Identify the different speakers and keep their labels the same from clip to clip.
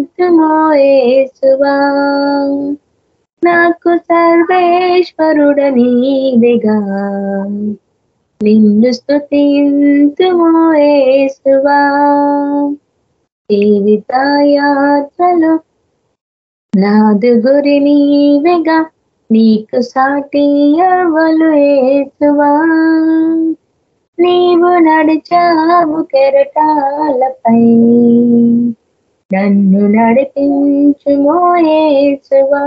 Speaker 1: స్థుతింతుమో యేసువా. నాకు సర్వేశ్వరుడ నీదిగా నిన్ను స్థుతింతుమో యేసువా. జీవితాయాత్రలో నాదు గురి నీవిగా. నీకు సాటి ఎవలు ఏసువా నీవు నడిచావు కెరటాలపై. నన్ను నడిపించుమో ఏసువా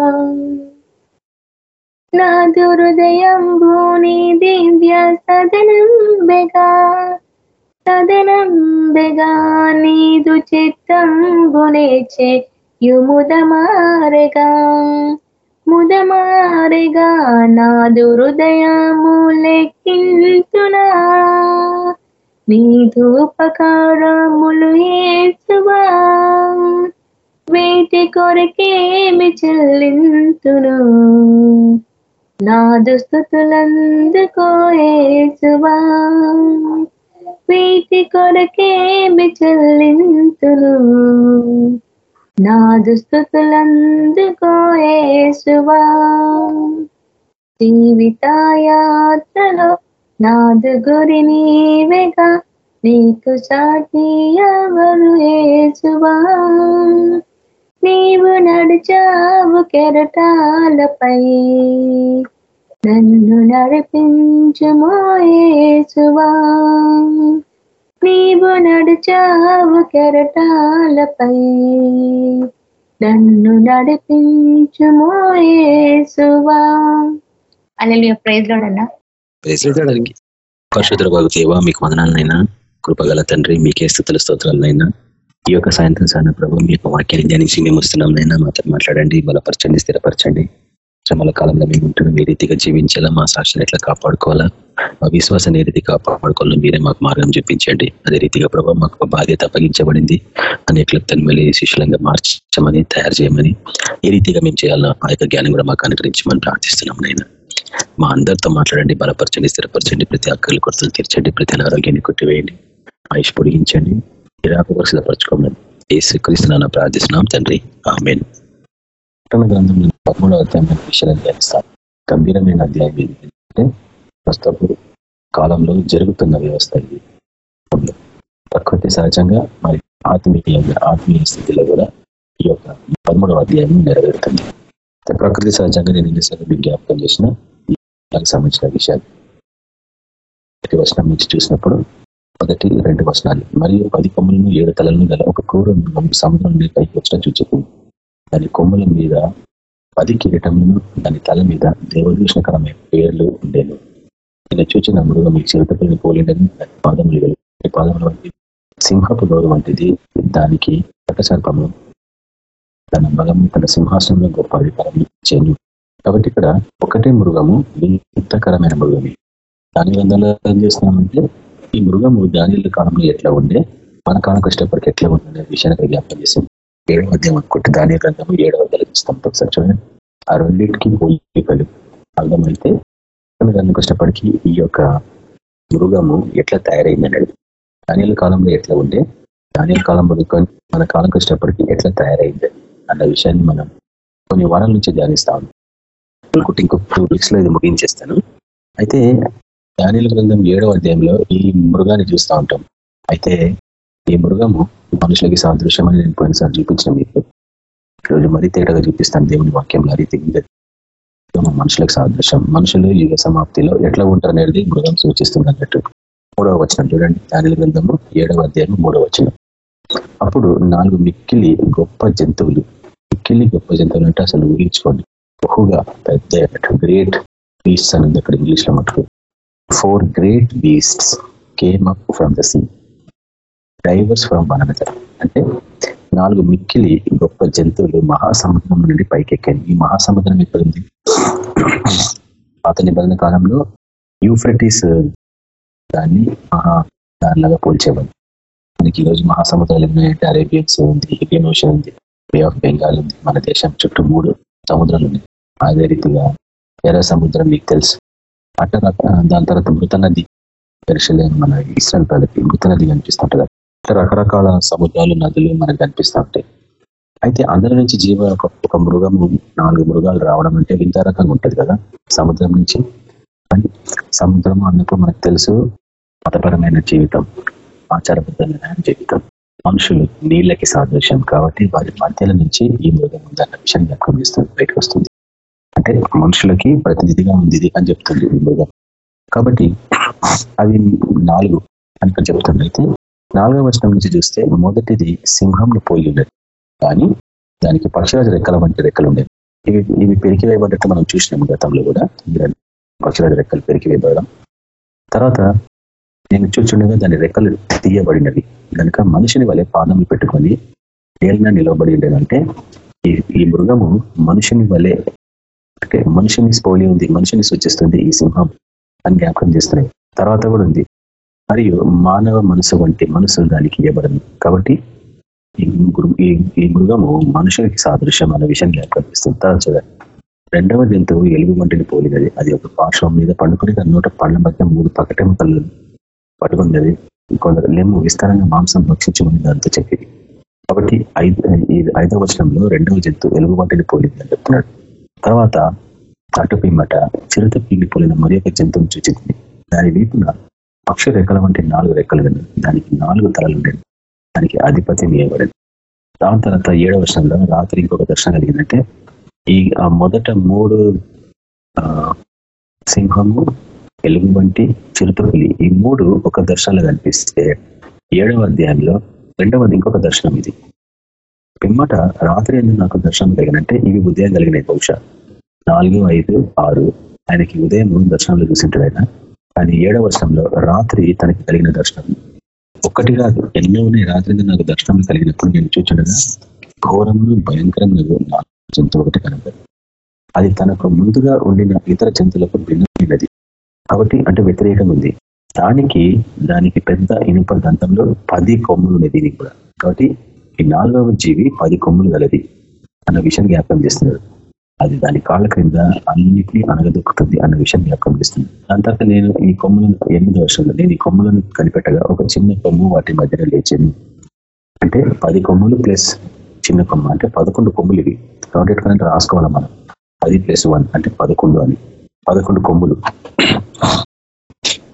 Speaker 1: నా దురుదయం భూని దివ్య సదనంబెగా సదనంబెగా నీదు చిత్తం గుణేచే యుముదమారెగా ముదమారెగా నా దురుదయము లెక్కింతునా నీదు ఉపకారములు ఏసువా? వేటి కొరకేమి చెల్లింతును? నా దుస్థుతులందుకో ఏసువా? వీటి కొరకేమి చెల్లింతును? నాదు స్థుతులందుకో యేసువా జీవితాయాత్రలో నాదు గురి నీవేగా నీకు సాటి ఎవరు ఏసువా నీవు నడిచావు కెరటాలపై నన్ను నడిపించుమోయేసువా నీవు నడిచావు కెరటాలపై నన్ను నడిపించుమో యేసువా అలెలుయ ప్రైజ్
Speaker 2: పరిశుద్ధ బాగు దేవ మీకు వదనాలనైనా. కృపగల తండ్రి మీకే స్థుతుల స్తోత్రాలనైనా. ఈ యొక్క సాయంత్రం సాయన ప్రభు మీకు వాక్యాన్ని ధ్యానించి మేము వస్తున్నాంనైనా. మాతో మాట్లాడండి బలపరచండి స్థిరపరచండి. శ్రమల కాలంలో మేము ఉంటున్నాం ఏ రీతిగా జీవించాలా మా సాక్షిని ఎట్లా కాపాడుకోవాలా? మా విశ్వాసాన్ని ఏ రీతి కాపాడుకోవాలో మీరే మాకు మార్గం చూపించండి. అదే రీతిగా ప్రభావ మాకు బాధ్యత అప్పగించబడింది. అనేకలకు తన్మలి శిష్యులంగా మార్చమని తయారు చేయమని ఏ రీతిగా మేము చేయాలో ఆ యొక్క జ్ఞానం కూడా మాకు అనుగ్రహించమని ప్రార్థిస్తున్నాం నైనా మా అందరితో మాట్లాడండి బలపరచండి స్థిరపరచండి ప్రతి అక్కలు కొరతలు తీర్చండి ప్రతి ఆరోగ్యాన్ని కొట్టివేయండి. ఆయుష్ పొడిగించండి నిరాపక సిద్ధపరచుకోమని ఏసు ప్రార్థిస్తున్నాం తండ్రి. ఆమెన్. ప్రకటన గ్రంథం పదమూడవ అధ్యాయం విషయాలు ధ్యానిస్తాం. గంభీరమైన అధ్యాయం ఇది. అంటే ప్రస్తుతపు కాలంలో జరుగుతున్న వ్యవస్థ ఇది. ప్రకృతి సహజంగా మరి ఆత్మీయంగా ఆత్మీయ స్థితిలో కూడా ఈ యొక్క పదమూడవ అధ్యాయం నెరవేరుతుంది. ప్రకృతి సహజంగా నేను ఎన్నిసార్లు మీకు జ్ఞాపకం చేసిన దానికి సంబంధించిన విషయాలు మొదటి వచనం నుంచి చూసినప్పుడు మొదటి రెండు వచనాలు మరియు పది కొమ్మలను ఏడు తలలను గల ఒక క్రూర సముద్రం మీద పైకి వచ్చిన చూచుకుంది దాని కొమ్మల మీద పది కిరీటములను దాని తల మీద దేవదూషణకరమైన పేర్లు ఉండేను నేను చూచిన మృగం ఈ చిరుతపుల్ని పోలిండని దాని పాదములు పాదముల వంటి సింహపు నోరు వంటిది దానికి పట్టసర్పము తన బలము తన సింహాసనంలో గొప్ప అధికారం చేయను కాబట్టి ఇక్కడ ఒకటే మృగము వింతకరమైన మృగమే. దాని గ్రంథంలో ఏం చేస్తున్నామంటే ఈ మృగము దానిల కాలంలో ఎట్లా ఉండే మన కాలం కష్టపడికి ఎట్లా ఉందనే విషయాన్ని జ్ఞాపకం చేసాం ఏడవ అధ్యాయం అనుకుంటే దాని గ్రంథము ఏడవ అధ్యాయం ఒకసారి చూడండి. ఆ రెండింటికి పోలికలు అర్థమైతే గ్రంథం కష్టపడికి ఈ యొక్క మృగము ఎట్లా తయారైంది అనేది. దానిల కాలంలో ఎట్లా ఉండే దానిల కాలం మన కాలం కష్టపడికి ఎట్లా తయారైంది అన్న విషయాన్ని మనం కొన్ని వారాల నుంచి ధ్యానిస్తా ఉన్నాం. అనుకుంటే ఇంకొక టూ వీక్స్లో ఇది ముగించేస్తాను. అయితే దానిల గ్రంథం ఏడవ అధ్యాయంలో ఈ మృగాన్ని చూస్తూ ఉంటాం. అయితే ఈ మృగము మనుషులకి సాదృశ్యం అని నేను పోయినసారి చూపించిన మీకు. ఈరోజు మరీ తేడాగా చూపిస్తాను దేవుని వాక్యంలో అది రీతి మనుషులకు సాదృశ్యం. మనుషులు యుగ సమాప్తిలో ఎట్లా ఉంటారు అనేది మృగం సూచిస్తుంది అన్నట్టు. మూడవ వచనం చూడండి. ధాన్యుల గ్రంథము ఏడవ అధ్యాయం మూడవ వచనం. అప్పుడు నాలుగు మిక్కిలి గొప్ప జంతువులు. మిక్కిలి గొప్ప జంతువులు అంటే అసలు ఊహించుకోండి. బహుగా పెద్ద గ్రేట్ బీస్ట్స్ అని అక్కడ ఇంగ్లీష్లో మటుకు. Four great beasts came up from the sea diverse from one అంటే నాలుగు మిక్కిలి గొప్ప జంతువులు మహాసముద్రం నుండి పైకెక్కాయి. ఈ మహాసముద్రం ఎక్కడుంది పాత నిబంధన కాలంలో యూఫ్రటిస్ దాన్ని మహా దానిలాగా పోల్చేవాళ్ళు. మనకి ఈరోజు మహాసముద్రాలు ఉన్నాయంటే అరేబియన్స్ ఉంది ఇండియన్ ఓషన్ ఉంది బే ఆఫ్ బెంగాల్ ఉంది. మన దేశం చుట్టూ మూడు సముద్రాలు ఉన్నాయి. అదే రీతిగా ఎర్ర సముద్రం మీకు తెలుసు అట్ట దాని తర్వాత మృత నది పరిశీలన మన ఇస్రాయల్ ప్రజలకి మృత నది కనిపిస్తుంటుంది. అట్లా రకరకాల సముద్రాలు నదులు మనకు కనిపిస్తూ ఉంటాయి. అయితే అందరి నుంచి జీవ ఒక మృగం మృగము నాలుగు మృగాలు రావడం అంటే వింత రకంగా ఉంటుంది కదా సముద్రం నుంచి. సముద్రం అన్నప్పుడు మనకు తెలుసు మతపరమైన జీవితం. ఆచారబద్ధమైన జీవితం మనుషులు నీళ్ళకి సాదృశ్యం కాబట్టి వారి మధ్యల నుంచి ఈ మృగం ఉందన్న విషయం జ్ఞాపకం చేస్తుంది బయటకు వస్తుంది. అంటే మనుషులకి ప్రతినిధిగా ఉంది ఇది అని చెప్తుంది ఈ మృగం. కాబట్టి అవి నాలుగు అని ఇక్కడ చెప్తుంది. అయితే నాలుగవ వచనం నుంచి చూస్తే మొదటిది సింహంను పోలి ఉండేది కానీ దానికి పక్షిరాజు రెక్కల వంటి రెక్కలు ఉండేవి ఇవి ఇవి పెరిగి వేయబడ్డట్టు మనం చూసినాం గతంలో కూడా. పక్షిరాజు రెక్కలు పెరిగి వేయబడడం. తర్వాత నేను చూచుండగా దాని రెక్కలు తీయబడినవి. కనుక మనిషిని వలె పాదములు పెట్టుకొని ఏలిన నిలవబడి ఉండేదంటే ఈ ఈ మృగము మనుషుని వలె అంటే మనిషిని స్పోలి ఉంది మనిషిని సూచిస్తుంది ఈ సింహం అని జ్ఞాపకం చేస్తున్నాయి. తర్వాత కూడా ఉంది. మరియు మానవ మనసు వంటి మనసు దానికి ఇవ్వబడింది కాబట్టి ఈ మృగము మనుషులకి సాదృశ్యం అనే విషయం జ్ఞాపకం చేస్తుంది. తర్వాత చూడండి. రెండవ జంతువు ఎలుగు వంటిని పోలినది. అది ఒక పార్శ్వం మీద పండుకొని దాని నోట పళ్ళ మధ్య మూడు పకటెముకలు పట్టుకున్నది. కొందరు లెమ్ము విస్తారంగా మాంసం భక్షించమని దాంతో చెప్పింది కాబట్టి ఐదు ఈ ఐదవ వచనంలో రెండవ జంతువు ఎలుగు వంటిని పోలింది అని చెప్తున్నాడు. తర్వాత అటు పిమ్మట చిరుత పీలి పోలిన మరి ఒక జంతువును చూచింది దాని వీపున పక్షి రెక్కల వంటి నాలుగు రెక్కలు ఉన్నాయి దానికి నాలుగు తలలు ఉండేవి దానికి ఆధిపత్యం ఇవ్వబడింది. దాని తర్వాత ఏడవ వర్షంలో రాత్రి ఇంకొక దర్శనం కలిగిందంటే ఈ ఆ మొదట మూడు సింహము ఎలుగు వంటి చిరుతపులి ఈ మూడు ఒక దర్శనాలు కనిపిస్తే ఏడవ అధ్యాయంలో రెండవది ఇంకొక దర్శనం ఇది. పిమ్మట రాత్రి ఎందుకు నాకు దర్శనం కలిగినంటే ఇవి ఉదయం కలిగినాయి బహుశా. నాలుగు ఐదు ఆరు ఆయనకి ఉదయం దర్శనాలు దర్శనంలో చూసింటాడు ఆయన. కానీ ఏడవ వర్షంలో రాత్రి తనకి కలిగిన దర్శనం. ఒక్కటి కాదు ఎన్నో ఉన్నాయి రాత్రి నాకు దర్శనం కలిగినప్పుడు నేను చూచుండగా ఘోరమును భయంకరమైన జంతువు ఒకటి కనబడి అది తనకు ముందుగా ఉండిన ఇతర జంతువులకు భిన్నమైనది. కాబట్టి అంటే వ్యతిరేకం ఉంది. దానికి దానికి పెద్ద ఇనుప దంతంలో పది కొమ్ములు ఉన్నాయి దీనికి కూడా. కాబట్టి ఈ నాలుగవ జీవి పది కొమ్ములు గలది అన్న విషయం జ్ఞాపకం చేస్తున్నాడు. అది దాని కాళ్ళ క్రింద అన్నిటినీ అనగదొక్కుతుంది అన్న విషయం జ్ఞాపకం చేస్తుంది. దాని తర్వాత నేను ఈ కొమ్ములను ఎనిమిది వర్షంలో నేను ఈ కొమ్ములను కనిపెట్టగా ఒక చిన్న కొమ్ము వాటి మధ్యలో లేచింది. అంటే పది కొమ్ములు ప్లస్ చిన్న కొమ్మ. అంటే పదకొండు కొమ్ములు ఇవి. కాబట్టి ఎట్లా రాసుకోవాలి మనం. పది ప్లస్ వన్ అంటే పదకొండు అని. పదకొండు కొమ్ములు.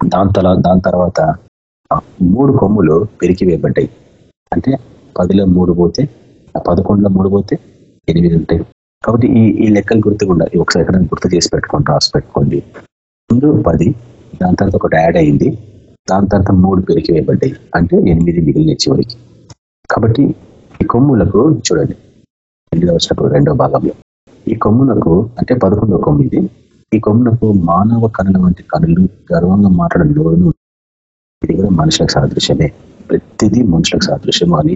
Speaker 2: దాని తల దాని తర్వాత మూడు కొమ్ములు పెరికి వేయబడ్డాయి. అంటే పదిలో మూడు పోతే పదకొండులో మూడు పోతే ఎనిమిది ఉంటాయి. కాబట్టి ఈ ఈ లెక్కలు గుర్తుకుండా ఒకసారి ఎక్కడ గుర్తు చేసి పెట్టుకోండి రాసి పెట్టుకోండి. ముందు పది దాని తర్వాత ఒకటి యాడ్ అయింది. దాని తర్వాత మూడు పెరికి వేయబడ్డాయి. అంటే ఎనిమిది మిగిలిన చివరికి. కాబట్టి ఈ కొమ్ములకు చూడండి. ఎనిమిది వచ్చినప్పుడు రెండో భాగంలో. ఈ కొమ్ములకు అంటే పదకొండో కొమ్ము ఇది. ఈ కొమ్మునకు మానవ కనుల వంటి కనులు గర్వంగా మాట్లాడే లోను ఇది కూడా మనుషులకు సాదృశ్యమే. ప్రతిదీ మనుషులకు సాదృశ్యము అని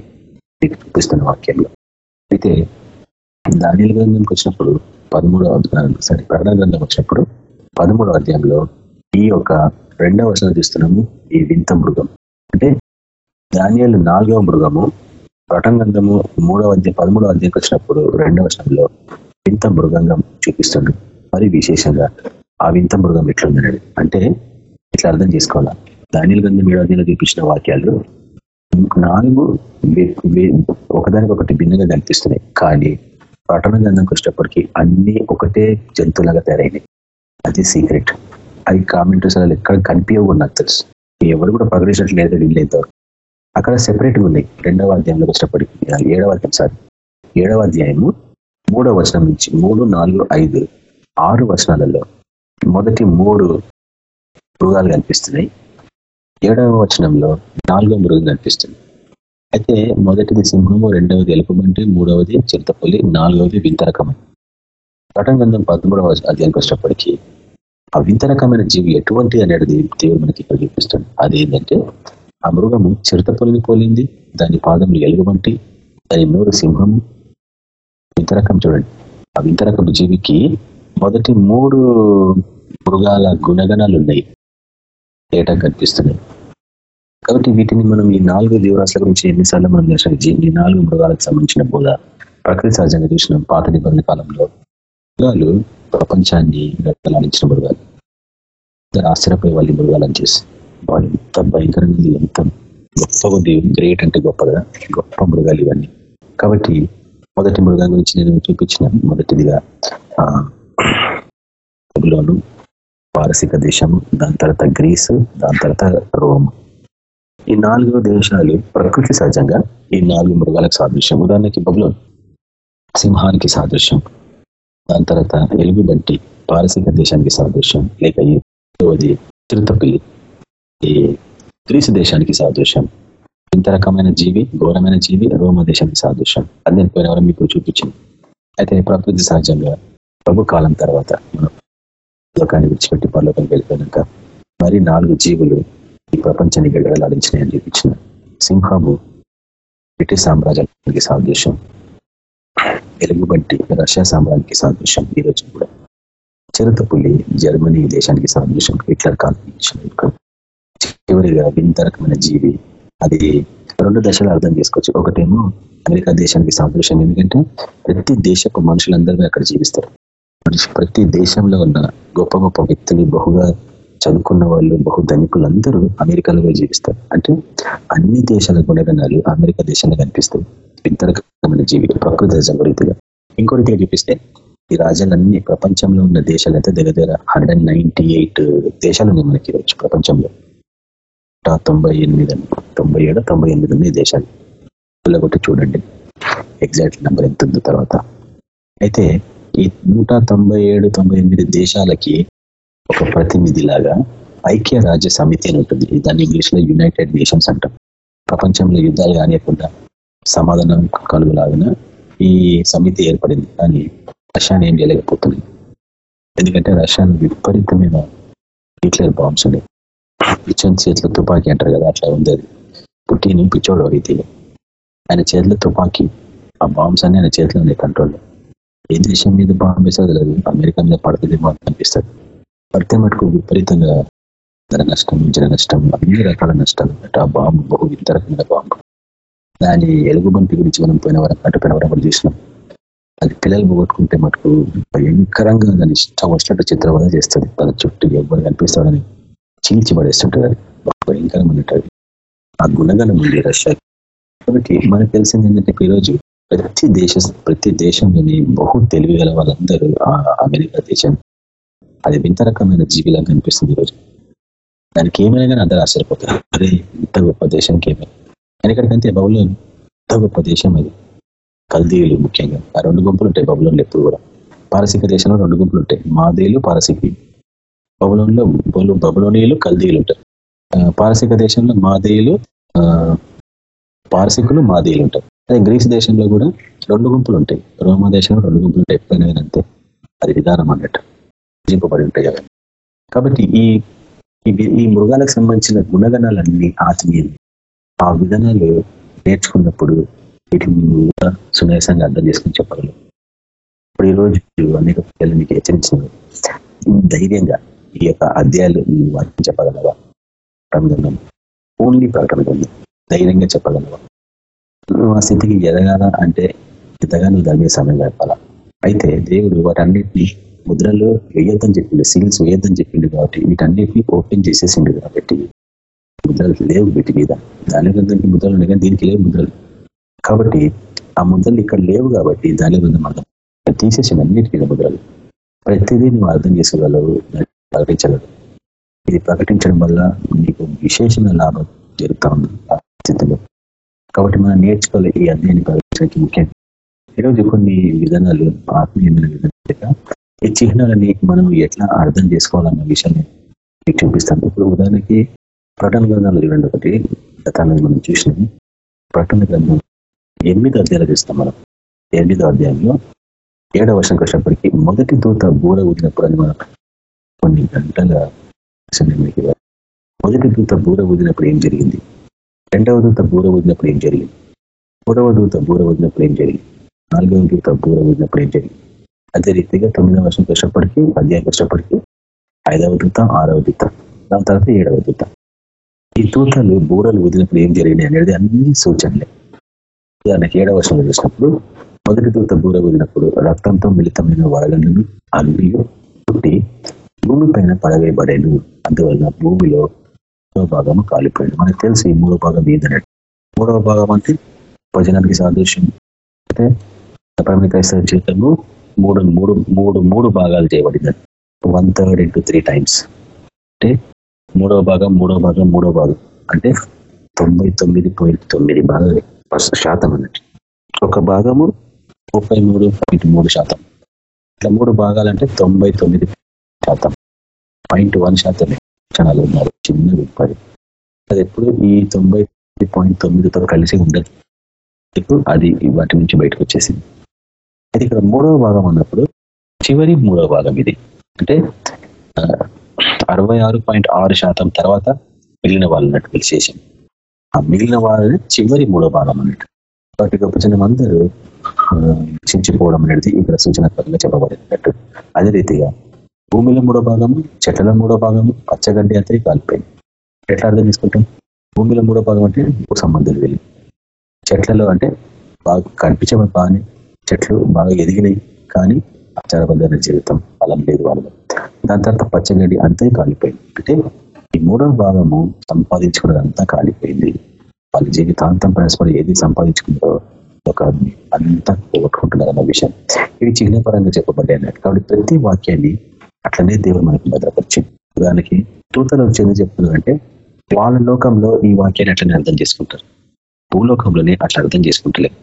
Speaker 2: మీకు చూపిస్తున్న వాక్యంలో. అయితే దానిల గ్రంథంకి వచ్చినప్పుడు పదమూడో అధ్యాయం సారీ ప్రకటన గ్రంథం వచ్చినప్పుడు పదమూడో అధ్యాయంలో ఈ యొక్క రెండవ వచనం చూస్తున్నాము ఈ వింత మృగం. అంటే ధాన్యాలు నాలుగవ మృగము ప్రకటన గ్రంథము మూడవ అధ్యాయం పదమూడవ అధ్యాయంకి వచ్చినప్పుడు రెండవ వచనంలో వింత మృగంగా చూపిస్తుంది మరి విశేషంగా ఆ వింత మృగం ఎట్లుందనండి అంటే ఇట్లా అర్థం చేసుకోవాలా? ధాన్యాల గ్రంథం ఏడవ చూపించిన వాక్యాలు నాలుగు ఒకదానికొకటి భిన్నంగా కనిపిస్తున్నాయి. కానీ పట్టణ గంధంకి వచ్చేటప్పటికి అన్ని ఒకటే జంతువులాగా తయారైనాయి. అది సీక్రెట్. అది కామెంటరీస్ అలా ఎక్కడ కనిపించవు నాకు తెలుసు. ఎవరు కూడా ప్రకటించినట్లు లేదు వీళ్ళేంత అక్కడ సెపరేట్గా ఉన్నాయి. రెండవ అధ్యాయంలోకి వచ్చేటప్పటికి ఏడవ అధ్యాయం సారీ ఏడవ అధ్యాయము మూడవ వచనం నుంచి మూడు నాలుగు ఐదు ఆరు వచనాలలో మొదటి మూడు మృగాలు కనిపిస్తున్నాయి. ఏడవ వచనంలో నాలుగో మృగం కనిపిస్తుంది. అయితే మొదటిది సింహము రెండవది ఎలుకబంటి మూడవది చిరుతపులి నాలుగవది వింతరకమని పటంగంధం పదమూడవ అధ్యాయానికి వచ్చినప్పటికీ ఆ వింతరకమైన జీవి ఎటువంటి అనేది దేవుడు మనకి ఇక్కడ చూపిస్తుంది అదేంటంటే ఆ మృగము చిరుతపులిని పోలింది దాని పాదములు ఎలుగుబంటి దాని నోరు సింహము. వింతరకం చూడండి. ఆ వింతరకం జీవికి మొదటి మూడు మృగాల గుణగణాలు ఉన్నాయి తేటా కనిపిస్తున్నాయి. కాబట్టి వీటిని మనం ఈ నాలుగు జీవరాశుల గురించి ఎన్నిసార్లు మనం దర్శనం ఈ నాలుగు మృగాలకు సంబంధించిన బోధ ప్రకృతి సహజంగా చూసిన పాత నిబంధన కాలంలో మృగాలు ప్రపంచాన్ని గట్టలాడించిన మృగాలు. ఆశ్చర్యపోయే వాళ్ళు మృగాలని చేసి. వాళ్ళు ఎంత భయంకరంగా ఎంత గొప్ప గ్రేట్ అంటే గొప్ప గొప్ప మృగాలు ఇవన్నీ. కాబట్టి మొదటి మృగం గురించి నేను చూపించిన మొదటిదిగా బబులోను పారసిక దేశము దాని తర్వాత గ్రీసు దాని తర్వాత రోమ్. ఈ నాలుగు దేశాలు ప్రకృతి సహజంగా ఈ నాలుగు మృగాలకు సాదృశ్యం. ఉదాహరణకి బబులోన్ సింహానికి సాదృశ్యం. దాని తర్వాత ఎలుగుబంటి పారసిక దేశానికి సాదృశ్యం. లేక ఈ చిరుతపిల్లి ఈ గ్రీసు దేశానికి సాదృశ్యం. ఇంత రకమైన జీవి ఘోరమైన జీవి రోమ దేశానికి సాదృశ్యం. అది నేను పోయిన మీకు చూపించింది. అయితే ప్రకృతి సహజంగా ప్రభు కాలం తర్వాత మనం లోకాన్ని విడిచిపెట్టి పరలోకం వెళ్ళిపోయినాక మరి నాలుగు జీవులు ఈ ప్రపంచాన్ని గడగడలాడించినాయని చూపించిన సింహము బ్రిటిష్ సామ్రాజ్యానికి సాదృశ్యం. ఎలుగుబంటి రష్యా సామ్రాజ్యానికి సాదృశ్యం. ఈ రోజు కూడా చిరుతపుల్లి జర్మనీ దేశానికి సాదృశ్యం. హిట్లర్ కాలం చివరిగా వింతరకమైన జీవి. అది రెండు దశలు అర్థం చేసుకోవచ్చు. ఒకటేమో అమెరికా దేశానికి సాదృశ్యం. ఎందుకంటే ప్రతి దేశపు మనుషులందరూ అక్కడ జీవిస్తారు. ప్రతి దేశంలో ఉన్న గొప్ప గొప్ప వ్యక్తులు బహుగా చదువుకున్న వాళ్ళు బహు ధనికులందరూ అమెరికాలో జీవిస్తారు. అంటే అన్ని దేశాల గుణగణాలు అమెరికా దేశంలో కనిపిస్తాయి. ఇంత రకమైన జీవితం ప్రకృతి రీతిగా ఇంకో రీతిగా చూపిస్తే ఈ రాజ్యాలన్నీ ప్రపంచంలో ఉన్న దేశాలైతే దగ్గర దగ్గర హండ్రెడ్ నైన్టీ ఎయిట్ దేశాలు ఉన్నాయి మనకి ఈరోజు ప్రపంచంలో. తొంభై ఎనిమిది తొంభై ఏడు తొంభై ఎనిమిది ఉన్నాయి దేశాలు. పిల్లగొట్టి చూడండి. ఎగ్జాక్ట్ నెంబర్ ఎంత ఉంది తర్వాత. అయితే ఈ నూట తొంభై ఏడు తొంభై ఎనిమిది దేశాలకి ఒక ప్రతినిధిలాగా ఐక్య రాజ్య సమితి అని ఉంటుంది. దాన్ని ఇంగ్లీష్లో యునైటెడ్ నేషన్స్ అంటాం. ప్రపంచంలో యుద్ధాలు కానియకుండా సమాధానం కలుగులాగిన ఈ సమితి ఏర్పడింది. కానీ రష్యాని ఏం చేయలేకపోతుంది. ఎందుకంటే రష్యాను విపరీతమైన హిట్లర్ బాంబ్స్ ఉన్నాయి. పిచ్చని చేతిలో తుపాకీ అంటారు కదా అట్లా ఉంది అది. పుట్టిని పిచ్చోడు రీతిలో ఆయన చేతిలో తుపాకీ ఆ బాంబ్స్ అన్ని ఆయన చేతిలో ఉన్నాయి కంట్రోల్ ఏ దేశం మీద బాంబు లేదు అమెరికా మీద పడుతుందేమో అనిపిస్తుంది. పడితే మటుకు విపరీతంగా ధర నష్టం జన నష్టం అన్ని రకాల నష్టాలు ఆ బాంబు బహు వితరకమైన బాంబు. దాని ఎలుగుబంటి గురించి మనం పోయిన వరకు అటు పోయిన వరకు చూసినాం. అది పిల్లలు పోగొట్టుకుంటే మటుకు భయంకరంగా దాని ఇష్టం వచ్చినట్టు చిత్రవద చేస్తుంది. తన చుట్టూ ఎవరు కనిపిస్తాడని చీల్చి పడేస్తుంటారు అది. భయంకరమైనట్టు ఆ గుణగణం ఉంది రష్యా కాబట్టి మనకు తెలిసింది ఏంటంటే ఈరోజు ప్రతి దేశ ప్రతి దేశంలోని బహు తెలివి గల వాళ్ళందరూ అమెరికా దేశం అది వింత రకమైన జీవిలా కనిపిస్తుంది ఈరోజు దానికి ఏమైనా కానీ అందరూ ఆశ్చర్యపోతారు. అదే ఇంత గొప్ప దేశంకి ఏమైనా? ఎందుకంటే బబులోన్ ఇంత గొప్ప దేశం అది. కల్దీయులు ముఖ్యంగా. ఆ రెండు గుంపులు ఉంటాయి బబులోన్లు ఎప్పుడు కూడా. పారసిక దేశంలో రెండు గుంపులు ఉంటాయి. మాదేలు పారసికి బబులోన్లో బబులోనియులు కల్దీయులు ఉంటారు. పారసిక దేశంలో మాదేయులు పారసికులు మాదేయులు ఉంటారు. అదే గ్రీస్ దేశంలో కూడా రెండు గుంపులు ఉంటాయి. రోమా దేశంలో రెండు గుంపులు ఉంటాయి. ఎప్పుడైనా అంతే. అది విధానం అన్నట్టు. జింపబడి ఉంటాయి కదా. కాబట్టి ఈ ఈ మృగాలకు సంబంధించిన గుణగణాలన్నీ ఆత్మీయం ఆ విధానాలు నేర్చుకున్నప్పుడు వీటిని సునాయాసంగా అర్థం చేసుకుని చెప్పగలరు ఇప్పుడు ఈ రోజు అనేక పిల్లలు మీకు హెచ్చరించినవి. ధైర్యంగా ఈ యొక్క అధ్యాయాలు వాటిని చెప్పగలవా? ప్రకటన ఓన్లీ ప్రకటన ధైర్యంగా చెప్పగలవా? నువ్వు ఆ స్థితికి ఎదగాల అంటే ఇంతగా నువ్వు దాని సమయం గడపాల. అయితే దేవుడు వాటన్నిటిని ముద్రలో వేయొద్దని చెప్పిండు సీల్స్ వేయొద్దని చెప్పిండు కాబట్టి వీటన్నిటిని ఓపెన్ చేసేసిండు కాబట్టి ముద్రలు లేవు వీటి మీద. దాని గ్రంథానికి ముద్రలు ఉన్నాయి కానీ దీనికి లేవు ముద్రలు. కాబట్టి ఆ ముద్రలు ఇక్కడ లేవు కాబట్టి దాని గ్రంథం అర్థం తీసేసిన అన్నిటి మీద ముద్రలు. ప్రతిదీ నువ్వు అర్థం చేసుకోగలవు ప్రకటించగలవు. ఇది ప్రకటించడం వల్ల నీకు విశేషమైన లాభం జరుగుతూ ఉంది ఆ స్థితిలో. కాబట్టి మనం నేర్చుకోవాలి ఈ అధ్యాయాన్ని ప్రకటించడానికి ముఖ్యంగా. ఈరోజు కొన్ని విధానాలు ఆత్మీయమైన విధానం ఈ చిహ్నాలని మనం ఎట్లా అర్థం చేసుకోవాలన్న విషయాన్ని మీకు చూపిస్తాను. ఇప్పుడు ఉదాహరణకి ప్రటన గ్రంథాలు చూడండి ఒకటి గతాన్ని మనం చూసినాం ప్రటన గ్రంథం ఎనిమిది అధ్యాయాలు చూస్తాం మనం. ఎనిమిదో అధ్యాయంలో ఏడవ వర్షం వచ్చేప్పటికీ మొదటి దూత బూర ఊదినప్పుడు అని మనం కొన్ని గంటల మొదటి దూత బూర ఊదినప్పుడు ఏం జరిగింది? రెండవ దూత బూర ఊదినప్పుడు ఏం జరిగింది? మూడవ దూత బూర వదినప్పుడు ఏం జరిగింది? నాలుగవ దూత బూర ఊదినప్పుడు ఏం జరిగింది? అదే రీతిగా తొమ్మిదవ వర్షం కష్టపడికి అధ్యాయం కష్టపడికి ఐదవ దూత ఆరవ దూత దాని తర్వాత ఏడవ దూత. ఈ దూతలు బూరలు వదిలినప్పుడు ఏం జరిగినాయి అనేది అన్ని సూచనలే. ఉదాహరణకి ఏడవ వర్షంలో చూసినప్పుడు మొదటి దూత బూర వదిలినప్పుడు రక్తంతో మిళితమైన వడగలను అగ్నియు పుట్టి భూమి పైన పడవేయబడేను. అందువల్ల భూమిలో మూడవ భాగము కాలిపోయింది. మనకు తెలిసి మూడో భాగం ఏదన్నట్టు మూడవ భాగం అంటే భజనానికి సాదృశ్యం. అంటే ఆరంభ క్రైస్తవ జీవితము మూడు మూడు మూడు మూడు భాగాలు చేయబడింది one third into three times. అంటే మూడవ భాగం మూడవ భాగం మూడవ భాగం. అంటే తొంభై తొమ్మిది పాయింట్ తొమ్మిది భాగాలు శాతం అన్నట్టు. ఒక భాగము ముప్పై మూడు పాయింట్ మూడు శాతం. ఇట్లా మూడు భాగాలంటే తొంభై తొమ్మిది శాతం. పాయింట్ వన్ శాతమే. క్షణాలు ఉన్నారు. చిన్న పది అది ఎప్పుడు ఈ తొంభై పాయింట్ తొమ్మిదితో కలిసి ఉండదు. ఇప్పుడు అది వాటి నుంచి బయటకు వచ్చేసింది. అయితే ఇక్కడ మూడవ భాగం అన్నప్పుడు చివరి మూడవ భాగం ఇది. అంటే అరవై ఆరు పాయింట్ ఆరు శాతం తర్వాత మిగిలిన వాళ్ళు అన్నట్టు విశేషం. ఆ మిగిలిన వాళ్ళని చివరి మూడో భాగం అన్నట్టు. వాటి గొప్ప జనం అందరూ చించిపోవడం అనేది ఇక్కడ సూచనాత్మకంగా చెప్పబడినట్టు అదే రీతిగా భూమిలో మూడో భాగము చెట్ల మూడో భాగము పచ్చగడ్డి అంతా కాలిపోయింది ఎట్లా అర్థం చేసుకుంటాం? భూమిలో మూడో భాగం అంటే భూ సంబంధాలు వెళ్ళి. చెట్లలో అంటే బాగా కనిపించమని బాగానే చెట్లు బాగా ఎదిగినాయి కానీ ఆచారబద్ధమైన జీవితం ఫలం లేదు వాళ్ళు దాని తర్వాత పచ్చగడ్డి అంతే కాలిపోయింది. అంటే ఈ మూడవ భాగము సంపాదించుకున్నది అంతా కాలిపోయింది. వాళ్ళ జీవితాంతం పరస్పరం ఏది సంపాదించుకుందో ఒక అంతా పోగొట్టుకుంటున్నారు అన్న విషయం. ఇది చిహ్నపరంగా చెప్పబడ్డాయి అన్నట్టు. కాబట్టి ప్రతి వాక్యాన్ని అట్లనే దేవుడు మనకు భద్రపరిచింది దానికి దూతలు వచ్చింది చెప్తున్నారంటే వాళ్ళ లోకంలో ఈ వాక్యాన్ని అట్లనే అర్థం చేసుకుంటారు. భూలోకంలోనే అట్లా అర్థం చేసుకుంటలేదు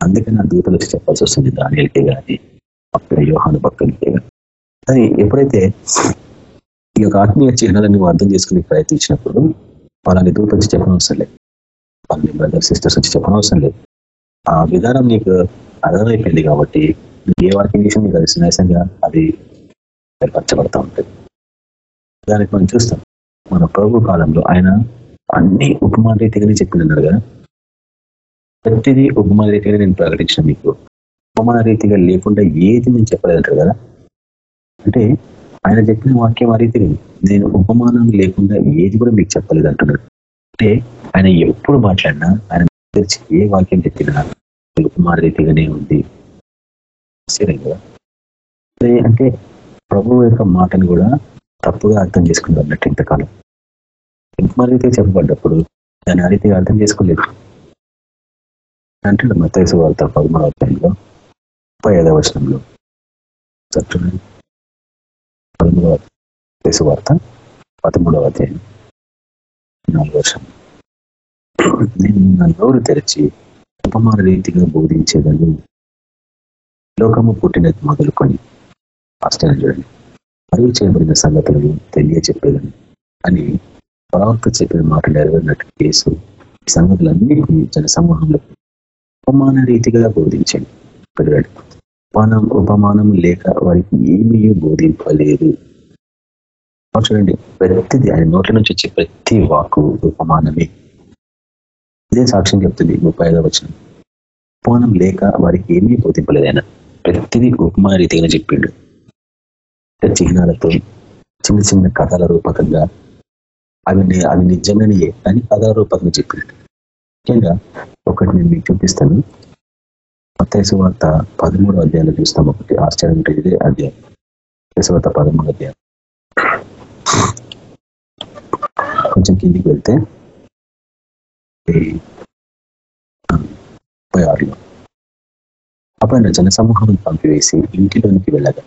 Speaker 2: అందుకని నా దూతలు వచ్చి చెప్పాల్సి వస్తుంది దానికే కానీ అక్కడ యోహాను భక్తులకే కానీ కానీ ఎప్పుడైతే ఈ యొక్క ఆత్మీయ చిహ్నాలను నువ్వు అర్థం చేసుకునే ప్రయత్నించినప్పుడు వాళ్ళని దూత వచ్చి చెప్పనవసరం లేదు. వాళ్ళని బ్రదర్ సిస్టర్స్ వచ్చి చెప్పనవసరం లేదు. ఆ విధానం నీకు అర్థమైపోయింది కాబట్టి ఏ వాక్యం చేసిన నీకు అది సునాయాసంగా అది ఏర్పరచబడతా ఉంటుంది దానికి మనం చూస్తాం. మన ప్రభు కాలంలో ఆయన అన్ని ఉపమాన రీతిగానే చెప్పిందన్నాడు కదా. ప్రతిదీ ఉపమాన రీతిగానే నేను ప్రకటించిన మీకు. ఉపమాన రీతిగా లేకుండా ఏది నేను చెప్పలేదంటారు కదా. అంటే ఆయన చెప్పిన వాక్యం ఆ రీతిగా నేను ఉపమానం లేకుండా ఏది కూడా మీకు చెప్పలేదు అంటున్నాడు అంటే ఆయన ఎప్పుడు మాట్లాడినా ఆయన తెలిసి ఏ వాక్యం చెప్పినా ఉపమాన రీతిగానే ఉంది. సరే కదా అంటే ప్రభువు యొక్క మాటను కూడా తప్పుగా అర్థం చేసుకుంది అన్నట్టు ఇంతకాలం. ఉపమాన రీతిగా చెప్పబడ్డప్పుడు దాన్ని ఆ రీతిగా అర్థం చేసుకోలేదు. అంటే మతేసు వార్త పదమూడవ అధ్యాయంలో ముప్పై ఐదవ వచనంలో. చెప్తున్నాను పదమూడవ వార్త పదమూడవ అధ్యాయం నాలుగు వర్షం నేను నా నోరు తెరిచి ఉపమాన రీతిగా బోధించేదని. లోకము పుట్టినది మొదలుకొని ఆశ్చర్యం చూడండి. అరువు చేయబడిన సంగతులను తెలియచెప్పేదని అని ప్రవక్త చెప్పిన మాట నెరవేరినట్టు కేసు ఈ సంగతులన్నింటినీ జన సమూహంలో ఉపమాన రీతిగా బోధించండి. పిల్లడు ఉపమానం ఉపమానం లేక వారికి ఏమీ బోధింపలేదు. చూడండి. ప్రతిది ఆయన నోట్ల నుంచి వచ్చే ప్రతి వాకు ఉపమానమే. ఇదే సాక్ష్యం చెప్తుంది ముప్పై ఐదవ వచనం. ఉపమానం లేక వారికి ఏమీ బోధింపలేదు ఆయన. ప్రతిదీ ఉపమాన రీతిగా చెప్పిండు. చిహ్నాలతో చిన్న చిన్న కథల రూపకంగా అవి అవి నిజమైనయే అని కథల రూపకంగా చెప్పినట్టు. ముఖ్యంగా ఒకటి నేను మీకు చూపిస్తాను. మత్తయి వార్త పదమూడు అధ్యాయాలు చూస్తాం. ఒకటి ఆశ్చర్యం అంటే ఇదే అధ్యాయం వార్త పదమూడు అధ్యాయం. కొంచెం కిందికి వెళ్తే ముప్పై ఆరులో అప్పుడు జనసమూహాన్ని పంపివేసి ఇంటిలోనికి వెళ్ళగా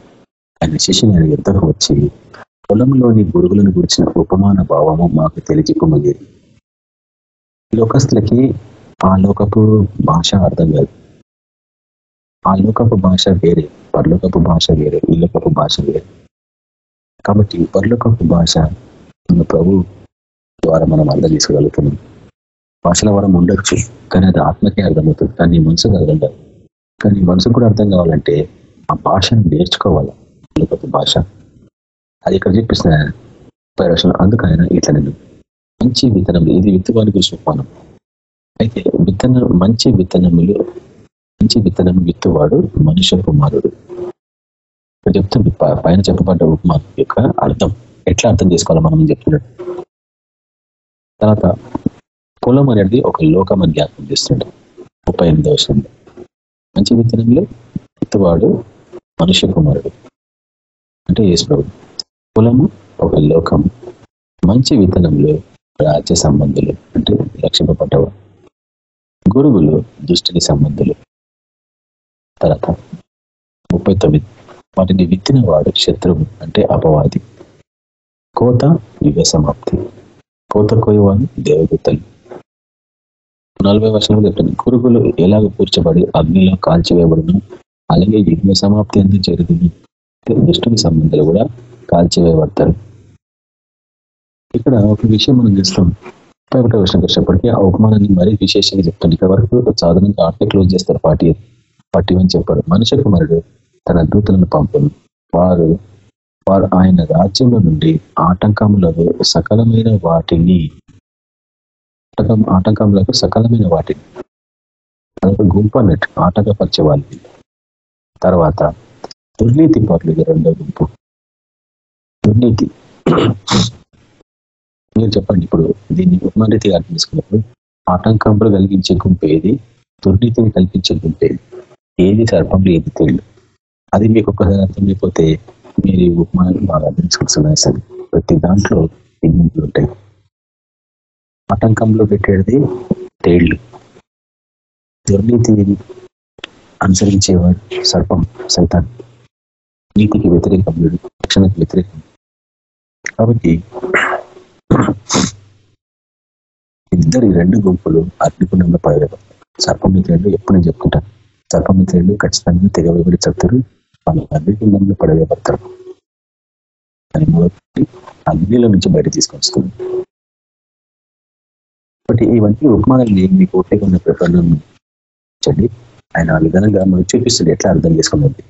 Speaker 2: ఆయన శిష్యుని ఆయన యుద్ధకు వచ్చి పొలంలోని గురుగులను గురించిన ఉపమాన భావము మాకు తెలియజెప్పమనేది లోకస్తులకి ఆ లోకపు భాష అర్థం కాదు. ఆ లోకపు భాష వేరే పరలోకపు భాష వేరే ఈ లోకపు భాష వేరే. కాబట్టి పరలోకపు భాష మన ప్రభు ద్వారా మనం అర్థం చేసుకోగలుగుతున్నాం. భాషల వరం ఉండొచ్చు కానీ అది ఆత్మకే అర్థమవుతుంది కానీ మనసుకు అర్థం కాదు కానీ మనసుకు కూడా అర్థం కావాలంటే ఆ భాషను నేర్చుకోవాలి. లోకపు భాష. అది ఇక్కడ చూపిస్తున్నా పరిరక్షణ అందుకు ఆయన ఇట్లా నేను మంచి విత్తనములు ఇది విత్తువాని గురించి చెప్పాను అయితే విత్తన మంచి విత్తనములు మంచి విత్తనం విత్తువాడు మనుష్య కుమారుడు. ఇక్కడ చెప్తుంది ప- పైన చెప్పబడ్డ ఉపమానం యొక్క అర్థం. ఎట్లా అర్థం చేసుకోవాలి మనం చెప్తున్నాడు. తర్వాత పొలం అనేది ఒక లోకం అని జ్ఞాపకం చేస్తున్నాడు. ముప్పై ఎనిమిదవ మంచి విత్తనంలో విత్తువాడు మనుష్య కుమారుడు. అంటే యేసు ప్రభు. కులము ఒక లోకం మంచి విత్తనంలో రాజ్య సంబంధులు అంటే రక్షింపబడ్డవాడు గురువులు దుష్టుని సంబంధులు. తర్వాత ముప్పై తొమ్మిది. వాటిని విత్తిన వాడు శత్రువు అంటే అపవాది. కోత యుగ సమాప్తి. కోత కోయవాడు దేవగుతలు నలభై వర్షాలు చెప్తుంది కురుగులు ఎలాగ కూర్చబడి అగ్నిలో కాల్చివేయబడును? అలాగే యుగ సమాప్తి ఎందుకు జరుగుతుంది దుష్టుని సంబంధాలు కూడా కాల్చివేయబడతారు. ఇక్కడ ఒక విషయం మనం చూస్తాం. ముప్పై ఒకటో వర్షం ఆ ఉపమానాన్ని మరీ విశేషంగా చెప్తుంది ఇక్కడ వరకు సాధారణంగా ఆటలు క్లోజ్ చేస్తారు పార్టీ పార్టీ అని చెప్పారు. మనుష్య కుమారుడు తన దూతలను పంపును వారు వారు ఆయన రాజ్యంలో నుండి ఆటంకములకు సకలమైన వాటిని ఆటకం ఆటంకములకు సకలమైన వాటిని అదొక గుంపు అన్నట్టు ఆటంకపరిచే వాళ్ళకి తర్వాత దుర్నీతి పరులు ఇది రెండో గుంపు. దుర్నీతి. మీరు చెప్పండి ఇప్పుడు దీన్ని ఉపమానరీతిగా అర్థం చేసుకున్నప్పుడు ఆటంకంపులు కలిగించే గుంపు ఏది? దుర్నీతిని కల్పించే గుంపు ఏది? ఏది సర్పంలో ఏది తెలియదు అది మీకు ఒక్కసారి అర్థమైపోతే మీరు ఈ ఉపమానాన్ని బాగా అర్థం చేసుకుంటున్నారు ప్రతి దాంట్లో ఈ ఉంటాయి. ఆటంకంలో పెట్టేది తేళ్ళు. దుర్నీతిని అనుసరించేవాడు సర్పం సైతాన్. నీతికి వ్యతిరేకం వీడు రక్షణకు వ్యతిరేకం కాబట్టి ఇద్దరు రెండు గుంపులు అగ్నిగుండంలో పడేవారు సర్పమిత్రులు ఎప్పుడు నేను చెప్పుకుంటాను. సర్పమిత్రులు ఖచ్చితంగా తెగవేబడి చెప్తారు. వాళ్ళు అగ్నిగుండంలో పడవేయబడతారు అని మొదటి అగ్నిలో నుంచి బయట తీసుకొస్తుంది కాబట్టి ఇవన్నీ ఉపమానాలు మీకు ఒకటే ఉన్న ప్రకారం చండి ఆయన విధానంగా మనకు చూపిస్తుంది ఎట్లా అర్థం చేసుకున్నది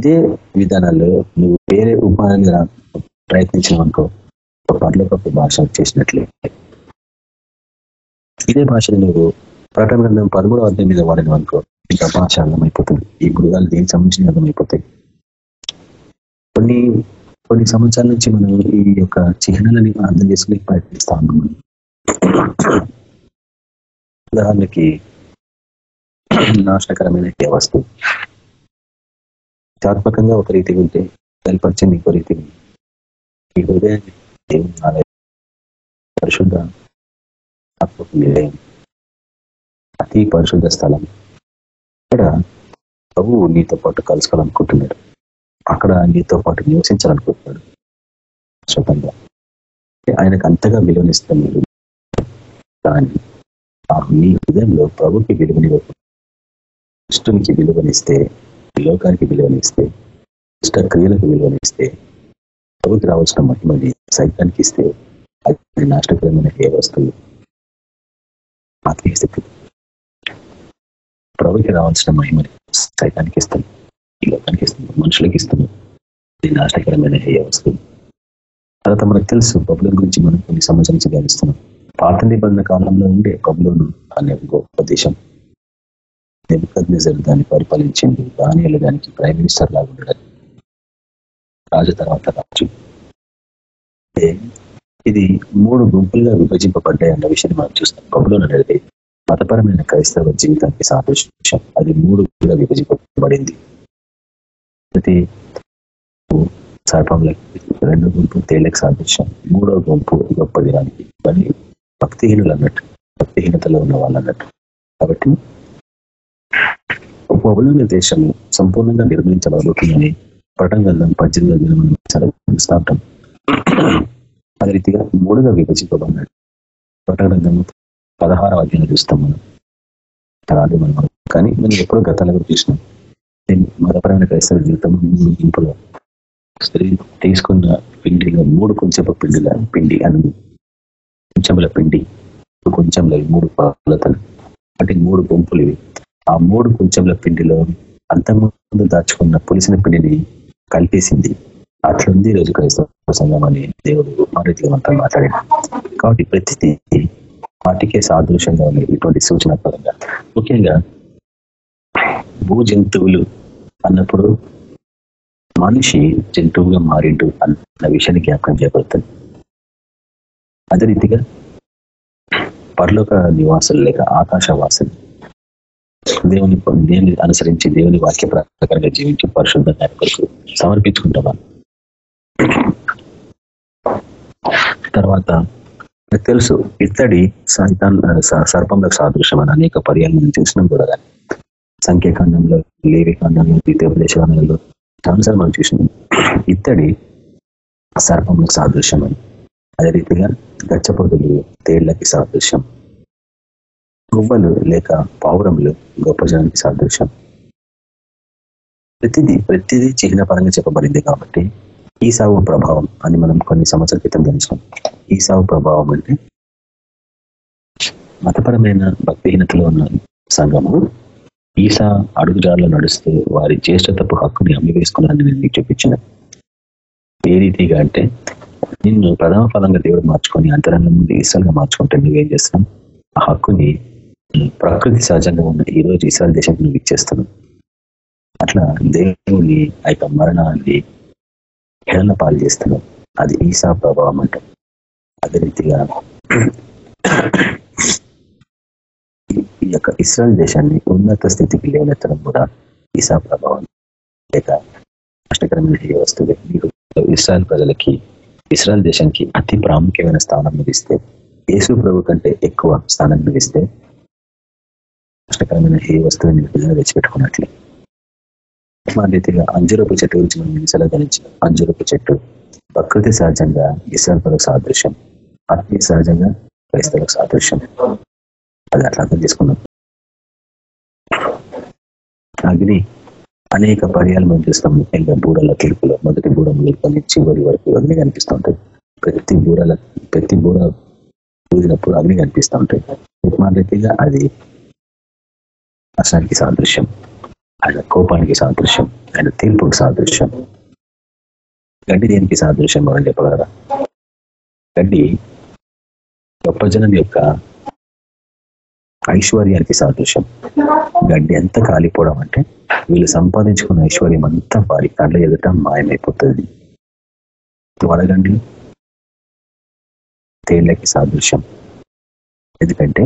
Speaker 2: ఇదే విధానాల్లో నువ్వు వేరే ఉపాయాన్ని ప్రయత్నించినావు అనుకో ఒక భాష చేసినట్లే ఇదే భాషను నువ్వు ప్రకటన గ్రంథం పదమూడవ అర్థం మీద వాడిన అనుకో ఇంకా భాష అర్థమైపోతుంది. ఈ మృగాలు దేనికి సంబంధించిన అర్థమైపోతాయి? కొన్ని కొన్ని సంవత్సరాల నుంచి మనం ఈ యొక్క చిహ్నాలని అర్థం చేసుకునే ప్రయత్నిస్తా ఉన్నాం ఉదాహరణకి నాశనకరమైన వస్తువు? చాత్మకంగా ఒక రీతి ఉంటే బయలుపరిచింది ఇంకో రీతి ఈ హృదయాన్ని దేవుని ఆలయం పరిశుద్ధ ఆత్మకు నిలయం అతి పరిశుద్ధ స్థలం. ఇక్కడ ప్రభువు నీతో పాటు కలుసుకోవాలనుకుంటున్నాడు. అక్కడ నీతో పాటు నివసించాలనుకుంటున్నాడు. స్వతంగా ఆయనకు అంతగా విలువనిస్తున్నాడు కానీ ఆ నీ హృదయంలో ప్రభుకి విలువనివ్వకు ఇష్టునికి విలువనిస్తే లోకానికి విలువనిస్తే ఇష్ట క్రియలకు విలువనిస్తే ప్రభుకి రావాల్సిన మహిమని సైతానికి ఇస్తే అది నాశనకరమైన ఏ వస్తువు? ఆత్మీయ స్థితి ప్రభుకి రావాల్సిన మహిమని సైతానికి ఇస్తాం. ఈ లోకానికి ఇస్తాం. మనుషులకి ఇస్తాం. ఇది నాష్టకరమైన ఏ వస్తువు? తర్వాత మనకు తెలుసు బబుల గురించి మనం కొన్ని సంవత్సరాల నుంచి గమనిస్తున్నాం పాత నిబంధన కాలంలో ఉండే బబులోను అనే గొప్ప దేశం. నెమ్మకద్నేజర్ దాన్ని పరిపాలించింది. దానిలో దానికి ప్రైమ్ మినిస్టర్ లాగా ఉండడం. రాజు తర్వాత రాజు. ఇది మూడు గుంపులుగా విభజింపబడ్డాయి అన్న విషయాన్ని మనం చూస్తాం. బబులోన్ అనేది మతపరమైన క్రైస్తవ జీవితానికి సాదృశ్యం. అది మూడు విభజింపబడింది. ప్రతి సర్పంలకి రెండు గుంపు తేలిక సాదృశ్యం. మూడో గుంపు గొప్ప దినానికి కానీ భక్తిహీనులు అన్నట్టు. భక్తిహీనతలో ఉన్న వాళ్ళు అన్నట్టు కాబట్టి బబులోని దేశము సంపూర్ణంగా నిర్మించబడుతుందని పటం గంధం పద్దెనిమిది మనం ఉంటాం అదే రీతిగా మూడుగా విభజింపబడినాడు పటం పదహార పదహారవ అధ్యాయం చూస్తాం మనం. మనం కానీ మనం ఎప్పుడో గతాలుగా చూసినాం. మతపరమైన క్రైస్తవ జీవితం ఇంపులో స్త్రీ తీసుకున్న పిండిలో మూడు కొంచెం పిండిల పిండి అని కొంచెంల పిండి కొంచెంలో మూడు పాలతలు. అంటే మూడు గుంపులు ఇవి. ఆ మూడు కొంచెంల పిండిలో అంతకుముందు దాచుకున్న పులిసిన పిండిని కలిపేసింది. అట్లుంది ఈరోజు క్రైస్తవ సంఘం అని దేవుడు ఆ రీతిగా అంతా మాట్లాడాడు. కాబట్టి ప్రతిదీ వాటికే సాదృశ్యంగా ఉంది ఇటువంటి సూచన పరంగా. ముఖ్యంగా భూ జంతువులు అన్నప్పుడు మనిషి జంతువుగా మారిండు అన్న విషయాన్ని జ్ఞాపకం చేయబడుతుంది. అదే రీతిగా పరలోక నివాసులు లేక ఆకాశవాసులు దేవుని దేవుని అనుసరించి దేవుని వాక్య ప్రకారంగా జీవించి పరిశుద్ధంగా కొరకు సమర్పించుకుంటాం తర్వాత నాకు తెలుసు ఇత్తడి సాయితాన్ సర్పంలకు సాదృశ్యం అని అనేక పర్యాలు మనం చూసినాం కూడా కానీ సంఖ్యాకాండంలో లేవి ద్వితీయోపదేశంలో చాలాసార్లు మనం చూసినాం. ఇత్తడి సర్పంలకు సాదృశ్యం అని అదే రీతిగా గచ్చపొదులు తేళ్ళకి సాదృశ్యం గువ్వలు లేక పావురములు గొప్ప జనానికి సాదృశ్యం. ప్రతిదీ ప్రతిదీ చిహ్న పరంగా చెప్పబడింది కాబట్టి ఈ సాగు ప్రభావం అని మనం కొన్ని సంవత్సరాల క్రితం తెలిసినాం ఈ సాగు ప్రభావం అంటే మతపరమైన భక్తిహీనతలో ఉన్న సంఘము ఈసా అడుగుజాడలో నడుస్తూ వారి జ్యేష్ఠతపు హక్కుని అమ్మివేసుకున్నారని నేను మీకు చూపించిన. ఏ రీతిగా అంటే నిన్ను ప్రథమ ఫలంగా దేవుడు మార్చుకొని అంతరంగం ముందు ఈసాలుగా మార్చుకుంటే నువ్వేం చేస్తున్నావు? ఆ హక్కుని ప్రకృతి సహజంగా ఉన్న ఈ రోజు ఇస్రాయల్ దేశానికి నువ్వు ఇచ్చేస్తున్నావు. అట్లా దేవుని ఆ యొక్క మరణాన్ని హేళన పాలు చేస్తున్నావు. అది ఈసా ప్రభావం అంట. అదే రీతిగా ఈ యొక్క ఇస్రాయల్ దేశాన్ని ఉన్నత స్థితికి లేవనెత్తడం కూడా ఈసా ప్రభావం. లేక కష్టకరమైన వస్తుంది మీరు ఇస్రాయల్ ప్రజలకి ఇస్రాయల్ దేశానికి అతి ప్రాముఖ్యమైన స్థానం ఇస్తే యేసు ప్రభు కంటే ఎక్కువ స్థానం ఇస్తే కష్టకరమైన ఏ వస్తువుని మీరు పిల్లలు తెచ్చిపెట్టుకున్నట్లు మా రీతిగా అంజురపు చెట్టు గురించి మనం నిమిషాలు అంజురపు చెట్టు ప్రకృతి సహజంగా ఇస్రాయల్ సాదృశ్యం. ఆత్మీయ సహజంగా క్రైస్తవులకు సాదృశ్యం. అది అట్లా అర్థం చేసుకున్నాం. అగ్ని అనేక పర్యాలు మనం చూస్తాం. ముఖ్యంగా బూడల తీర్పులో మొదటి బూడ మొదలుకొని చివరి వరకు అగ్ని కనిపిస్తూ ఉంటుంది ప్రతి బూడల ప్రతి బూడ ఊదినప్పుడు అగ్ని కనిపిస్తూ ఉంటాయి. మా రీతిగా అది అసలానికి సాదృశ్యం ఆయన కోపానికి సాదృశ్యం ఆయన తీర్పుకి సాదృశ్యం. గడ్డి దేనికి సాదృశ్యం మనం చెప్పగలరా? గడ్డి గొప్ప జనం యొక్క ఐశ్వర్యానికి సాదృశ్యం. గడ్డి ఎంత కాలిపోవడం అంటే వీళ్ళు సంపాదించుకున్న ఐశ్వర్యం అంతా వారి కళ్ళ ఎదుట మాయమైపోతుంది. వడగండి తేళ్ళకి సాదృశ్యం. ఎందుకంటే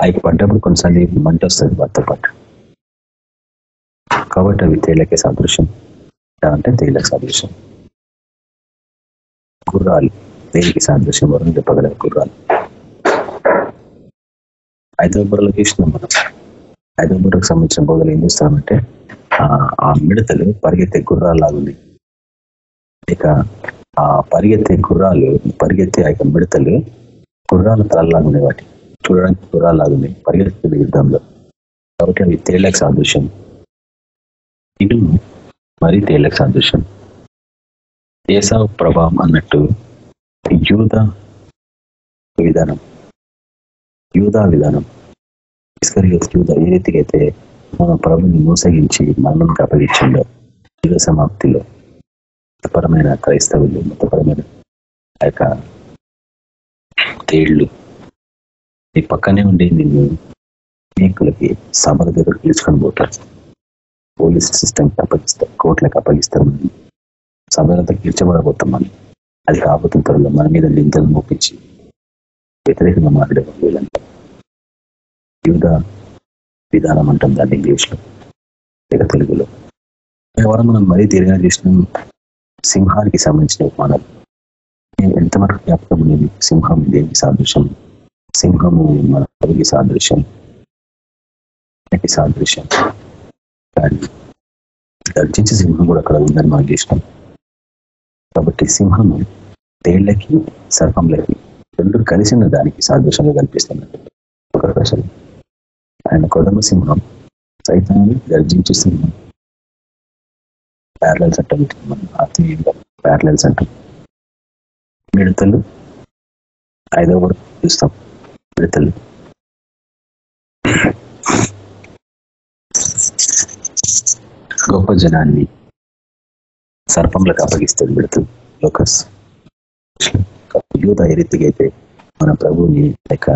Speaker 2: అవి పడ్డప్పుడు కొన్నిసార్లు మంట వస్తుంది వాటితో పాటు. కాబట్టి అవి తేలికే సాదృశ్యం. అంటే తేలకు సాదృశ్యం. గుర్రాలు దేనికి సాదృశ్యం వరం చెప్పగలరు గుర్రాలు. హైదరాబాద్లో చూసినాం మనం. హైదరాబాద్కి సంబంధించిన బోధలు ఏం చేస్తామంటే ఆ మిడతలు పరిగెత్తే గుర్రాలాగుంది ఇక ఆ పరిగెత్తే గుర్రాలు పరిగెత్తే ఆ యొక్క మిడతలు గుర్రాల తలలాగా వాటి. చూడడానికి గుర్రాలు లాగున్నాయి యుద్ధంలో. కాబట్టి అవి తేళ్ళకు సాదృశ్యం. ఇటు మరి తేళ్ళకు సాదృశ్యం. దేశ ప్రభావం అన్నట్టు యూద విధానం. యూదా విధానం. ఇస్కరియస్ యూద ఏ రీతికి అయితే మన ప్రభుని మోసగించి మరణం కప్పగించిండో యుగ సమాప్తిలో మతపరమైన క్రైస్తవులు మతపరమైన ఆ యొక్క తేళ్ళు నీ పక్కనే ఉండి నిన్ను అనేకులకి సభల దగ్గర పిలుచుకొని పోతారు పోలీస్ సిస్టమ్కి అప్పగిస్తారు కోర్టులకు అప్పగిస్తారు మనం సభలతో పిలిచబడబోతాం మనం. అది కాబోతున్న త్వరలో మన మీద నిందలు మోపించి వ్యతిరేకంగా మాట్లాడే వీళ్ళంతా. యూద విధానం అంటాం దాన్ని ఇంగ్లీష్లో లేక తెలుగులో. ఎవరు మనం మరీ తీరుగా చేసినాం సింహానికి సంబంధించిన ఉపమానాలు. ఎంత జ్ఞాపకం ఉండేది సింహం దేనికి సాదృశ్యం? సింహము మన పదికి సాదృశ్యం సాదృశ్యం. కానీ గర్జించే సింహం కూడా అక్కడ ఉందని మనం ఇష్టం. కాబట్టి సింహము తేళ్ళకి సర్పంలకి రెండు కలిసిన దానికి సాదృశ్యంగా కనిపిస్తున్నట్టు ఒక ప్రశ్న ఆయన కొడమ సింహం సైతాన్ని గర్జించే సింహం. ప్యారలల్స్ అంటాం మనం ఆత్మీయంగా ప్యారలల్స్ అంటాం మిడతలు ఐదవ కూడా చూస్తాం పెడతాను. గొప్ప జనాన్ని సర్పంలకు అప్పగిస్తుంది మిడతలు లోకస్. యూత ఏ రీతిగా అయితే మన ప్రభువుని లేక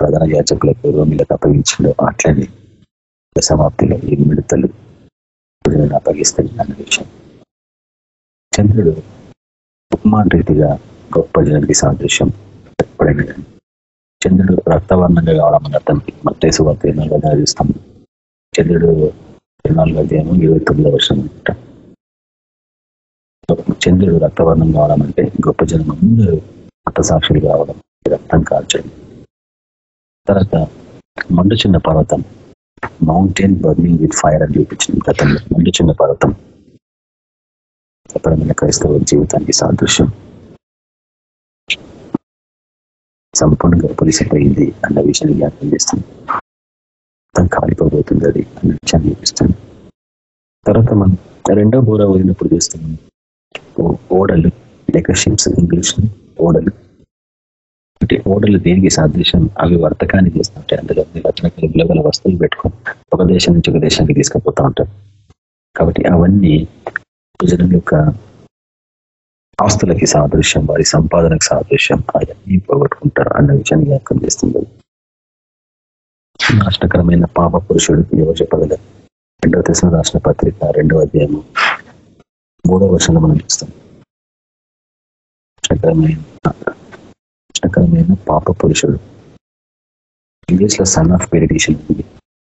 Speaker 2: ప్రధాన యాచకులకు రోమిలకు అప్పగించడం అట్లనే సమాప్తిలో ఈ మిడతలు అప్పగిస్తుంది అన్న విషయం. చంద్రుడు ఉపమాన్ రీతిగా గొప్ప జనానికి సాదృశ్యం ఎప్పుడైనా చంద్రుడు రక్తవర్ణంగా కావడం అని అర్థం. మత్తేసు వార్త ఇరవై ధ్యానిస్తాం చంద్రుడు ఇరవై నాలుగు ఇరవై తొమ్మిదో వర్షం చంద్రుడు రక్తవర్ణం కావడం అంటే గొప్ప జనం అందరూ సాక్షులు కావడం రక్తం కాల్చడం తర్వాత మండుచున్న పర్వతం. మౌంటైన్ బర్నింగ్ విత్ ఫైర్ అని చూపించింది గతంలో. మండు చిన్న పర్వతం. ఎప్పుడైనా క్రైస్తవ జీవితానికి సాదృశ్యం. సంపూర్ణంగా పొలిసిపోయింది అన్న విషయాన్ని జ్ఞాపకం చేస్తుంది. మొత్తం కాలిపోబోతుంది అది అన్న విషయాన్ని చూపిస్తాను తర్వాత మనం రెండో బోర వదిలినప్పుడు చూస్తున్నాం? ఓడలు లేక షిప్స్ ఇంగ్లీష్ ఓడలు. అంటే ఓడలు దేనికి సాదృశ్యం? అవి వర్తకాన్ని చేస్తుంటాయి. అందులో రచనకలు గల వస్తువులు పెట్టుకొని ఒక దేశం నుంచి ఒక దేశానికి తీసుకుపోతూ ఉంటారు. కాబట్టి అవన్నీ ప్రజల యొక్క ఆస్తులకి సాదృశ్యం వారి సంపాదనకు సాదృశ్యం అవన్నీ పోగొట్టుకుంటారు అన్న విషయాన్ని జ్ఞాపకం చేస్తుంది. నాశనకరమైన పాప పురుషుడు ఎవరు చెప్పగలరు రెండవ దశలో రాసిన పత్రిక రెండవ అధ్యాయము మూడవ వర్షంలో మనం చూస్తాం. నాశనకరమైన నాశనకరమైన పాప పురుషుడు. ఇంగ్లీష్లో సన్ ఆఫ్ పెరిడిషన్ ఉంది.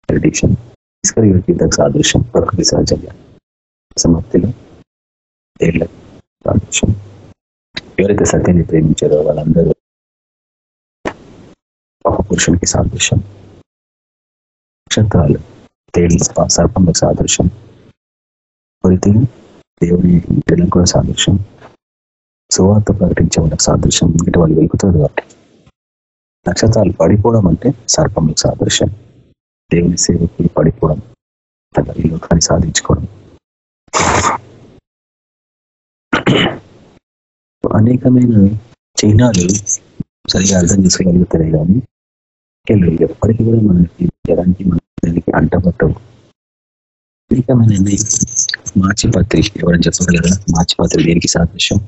Speaker 2: పెరిడిషన్ తీసుకరికి సాదృశ్యం ప్రకృతి సహజంగా. సమాప్తిలో తేళ్ళ సాదృశ్యం ఎవరైతే సత్యాన్ని ప్రేమించారో వాళ్ళందరూ పాప పురుషునికి సాదృశ్యం. నక్షత్రాలు తేలి సర్పంలకు సాదృశ్యం. కొరితే దేవుని బిడ్డలకు కూడా సాదృశ్యం. సువార్త ప్రకటించే వాళ్ళకి సాదృశ్యం. ఎందుకంటే వాళ్ళు వెలుగుతారు కాబట్టి. నక్షత్రాలు పడిపోవడం అంటే సర్పంలకు సాదృశ్యం. దేవుని సేవకి పడిపోవడం తన ఈ లోకాన్ని సాధించుకోవడం. అనేకమైన చిహ్నాలు సరిగా అర్థం చేసుకోగలుగుతాయి కానీ వీళ్ళు ఎప్పటికీ కూడా మనకి జనానికి మన దానికి అంటపట్టవు. అనేకమైనది మార్చిపత్రి ఎవరైనా చెప్పగలరా? మార్చిపత్రి దేనికి సాదృశ్యం?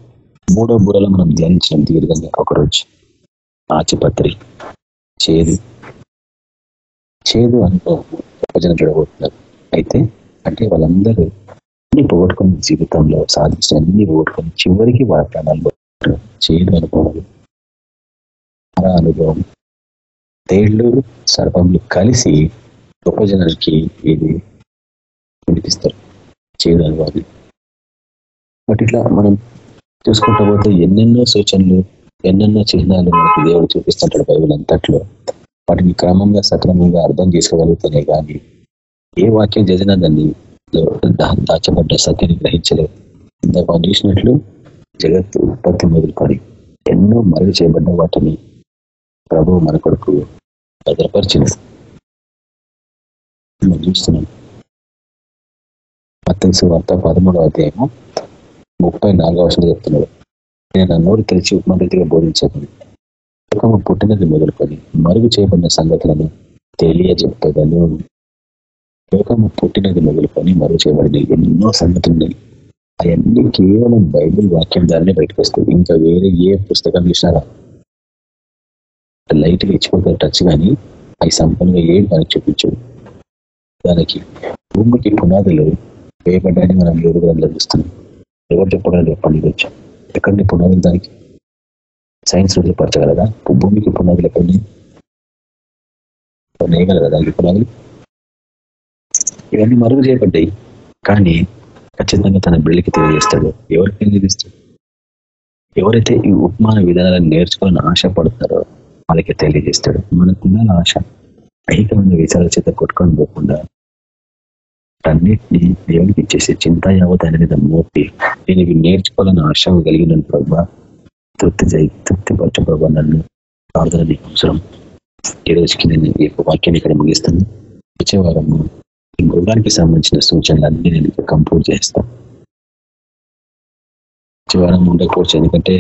Speaker 2: మూడో బుర్రలో మనం ధ్యానించడం దీర్ఘంగా ఒకరోజు. మార్చిపత్రి చేదు. చేదు అనుభవం ప్రజలు చూడబోతున్నారు. అయితే అంటే వాళ్ళందరూ అన్ని పోగొట్టుకుని జీవితంలో సాధించిన అన్ని పోగొట్టుకుని చివరికి వాళ్ళ ప్రాణాలు చేదు అనుభవం అర అనుభవం. తేళ్ళు సర్పములు కలిసి గొప్ప జనానికి ఇది వినిపిస్తారు. చేదు అనుభవాన్ని బట్ ఇట్లా మనం చూసుకుంటూ పోతే ఎన్నెన్నో సూచనలు ఎన్నెన్నో చిహ్నాలు మనకి దేవుడు చూపిస్తుంటాడు బైబిల్ అంతట్లో. వాటిని క్రమంగా సక్రమంగా అర్థం చేసుకోగలుగుతానే కానీ ఏ వాక్యం చదివినా దాన్ని దాచబడ్డ సత్యని గ్రహించలేదు ఇందాక చూసినట్లు జగత్తు ఉత్పత్తి మొదలుకొని ఎన్నో మరుగు చేయబడ్డ వాటిని ప్రభు మన కొడుకు భద్రపరిచింది. మనం చూస్తున్నాం. వార్త పదమూడవ అధ్యాయము ముప్పై నాలుగవ వర్షాలు చెప్తున్నాడు. నేను నా నోరు తెరిచి ఉపమా బోధించకుని లోకము పుట్టినది మొదలుకొని మరుగు చేయబడిన సంగతులను తెలియజెప్పగలను లోకము పుట్టినది మొదలుకొని మరుగు చేయబడిన ఎన్నో సంగతులు ఉన్నాయి. అవన్నీ కేవలం బైబిల్ వాక్యం ద్వారానే బయటకు వస్తుంది ఇంకా వేరే ఏ పుస్తకం చూసినారా? లైట్గా ఇచ్చిపోతారు టచ్ కానీ అవి సంపూర్ణంగా ఏం దానికి చూపించవు దానికి భూమికి పునాదులు వేయబడ్డాన్ని మనం ఏడు గ్రంథాలు చూస్తున్నాం. ఎవరు చెప్పడానికి చెప్పండి గురించి ఎక్కడి పునాదులు దానికి? సైన్స్ రుజుపరచగలదా భూమికి పునాదులు ఎక్కడి వేయగలరా దానికి పునాదులు? ఇవన్నీ మరుగు చేయబడ్డాయి. కానీ ఖచ్చితంగా తన బిళ్ళకి తెలియజేస్తాడు. ఎవరికి తెలియజేస్తాడు? ఎవరైతే ఈ ఉపమాన విధానాలను నేర్చుకోవాలని ఆశపడతారో వాళ్ళకి తెలియజేస్తాడు. మనకున్న ఆశ? ఐకమైన విచారాల చేత కొట్టుకొని పోకుండా అన్నిటినీ దేవునికి ఇచ్చేసి చింత యావత్ అనే మీద మోపి నేను ఇవి నేర్చుకోవాలని ఆశ కలిగిన ప్రభా. తృప్తి చేయి తృప్తి పరచు ప్రభా నన్ను. ప్రార్థన నీకు అవసరం. ఈ రోజుకి నేను ఈ యొక్క వాక్యాన్ని ఇక్కడ ముగిస్తాను. వచ్చే వారము మృగానికి సంబంధించిన సూచనలు నేను ఇక్కడ కంప్లీట్ చేస్తాను వచ్చే ఉండకపోవచ్చు ఎందుకంటే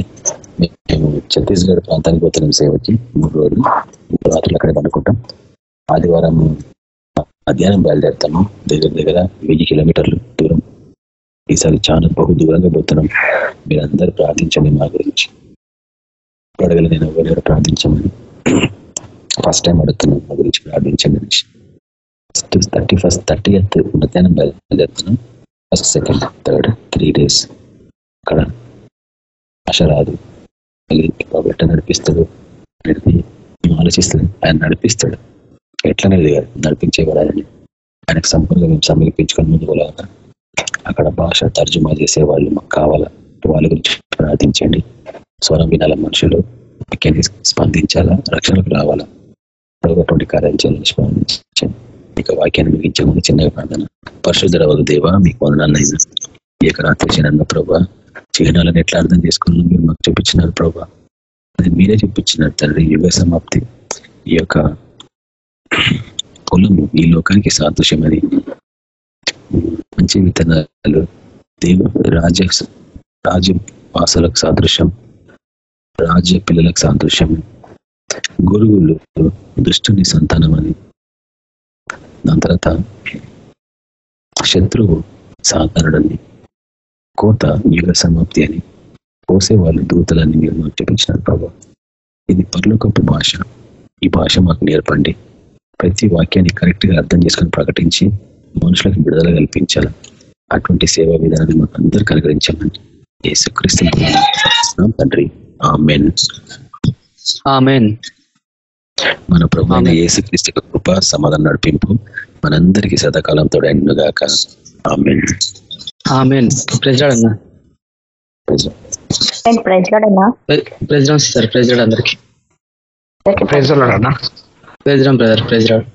Speaker 2: మేము ఛత్తీస్గఢ్ ప్రాంతానికి పోతున్నాం సేవకి మూడు రోజులు మూడు రాత్రులు అక్కడే పండుకుంటాం ఆదివారం మధ్యాహ్నం బయలుదేరుతాము దగ్గర దగ్గర వెయ్యి కిలోమీటర్లు దూరం ఈసారి చాలా బహు దూరంగా పోతున్నాం మీరందరూ ప్రార్థించండి మా గురించి అడగల నేను ఎవరెవరు ప్రార్థించమని ఫస్ట్ టైం అడుగుతున్నాం మా గురించి ప్రార్థించండి ఫస్ట్ థర్టీ ఫస్ట్ థర్టీ ఎత్ మధ్యాహ్నం బయలుదేరుతున్నాం first second third three days అక్కడ ఆశ రాదు ఎట్లా నడిపిస్తాడు? అనేది మేము ఆలోచిస్తాడు ఆయన నడిపిస్తాడు. ఎట్లనేది కాదు నడిపించేవాడు ఆయన ఆయనకు సంపూర్ణంగా మేము సమర్పించుకొని ముందు వెళ్ళాలి అక్కడ భాష తర్జుమా చేసే వాళ్ళు మాకు కావాలా? వాళ్ళ గురించి ప్రార్థించండి. స్వరం వినాల మనుషులు? ముఖ్యంగా స్పందించాలా? రక్షణకు రావాలా? అటువంటి కార్యాలు చేయాలని స్పందించండి. ఇక వాక్యాన్ని ముగించే చిన్న ప్రార్థన. పరిశుద్ధ దేవ మీకు వందనాలైనా ఈ యొక్క రాత్రి చిన్న ప్రభా చిహ్నాలను ఎట్లా అర్థం చేసుకుని మీరు మాకు చూపించినారు ప్రభా. అది మీరే చూపించినారు తండ్రి యుగ సమాప్తి. ఈ యొక్క పొలము ఈ లోకానికి సాదృశ్యమని మంచి విత్తనాలు దేవు రాజ రాజ వాసులకు సాదృశ్యం రాజ్య పిల్లలకు సాదృశ్యం. గురువులు దుష్టుని సంతానం అని. దాని తర్వాత శత్రువు సాధారణని కోత యుగ సమాప్తి అని కోసే వాళ్ళు దూతలని మీరు మాకు చూపించినారు ప్రభావ ఇది పర్లోకపు భాష. ఈ భాష మాకు నేర్పండి. ప్రతి వాక్యాన్ని కరెక్ట్గా అర్థం చేసుకొని ప్రకటించి మనుషులకు విడుదల కల్పించాలి. అటువంటి సేవా విధానాన్ని మాకు అందరు కనుగరించామని యేసుక్రీస్తు తండ్రి. ఆమెన్.
Speaker 3: ఆమెన్.
Speaker 2: మన ప్రభు అయిన. యేసుక్రీస్తు యొక్క కృప సమాధానం నడిపింపు మనందరికీ సదాకాలంతో ఎండుగాక ఆమెన్
Speaker 3: ఆమెన్ ప్రెసిడెంట్ అన్న. ప్రెసిడెంట్ సార్ ప్రెసిడెంట్ అందరికి.
Speaker 4: ప్రైజ్ అన్న
Speaker 3: బ్రదర్ ప్రెసిడెంట్